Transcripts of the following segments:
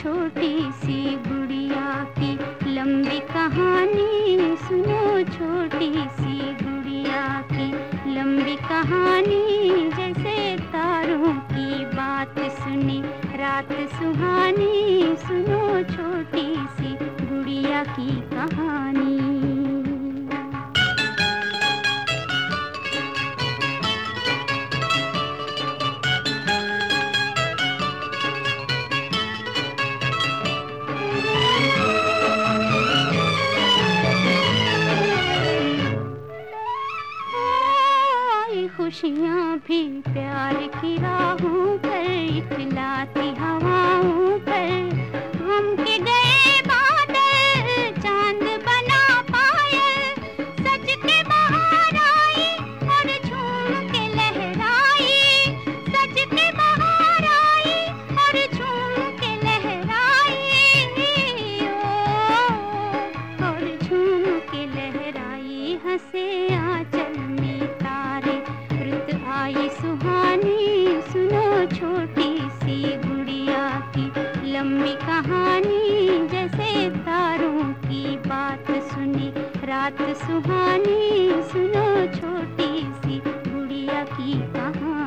छोटी सी गुड़िया की लंबी कहानी सुनो छोटी सी गुड़िया की लंबी कहानी। जैसे तारों की बात सुनी, रात सुहानी, सुनो छोटी सी गुड़िया की कहानी। खुशियाँ भी प्यार की राहों लंबी कहानी, जैसे तारों की बात सुनी। रात सुहानी, सुनो छोटी सी गुड़िया की कहानी।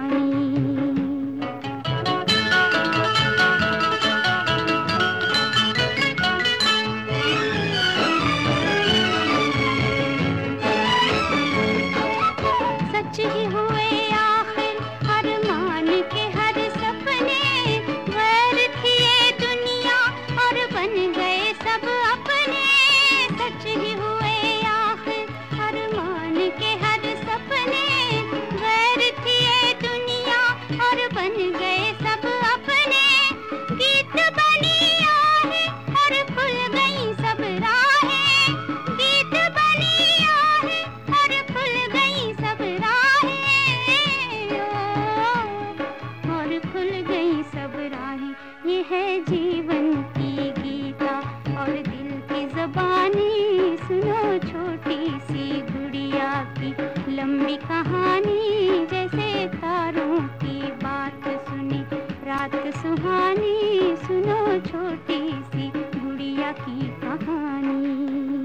लंबी कहानी, जैसे तारों की बात सुनी। रात सुहानी, सुनो छोटी सी गुड़िया की कहानी।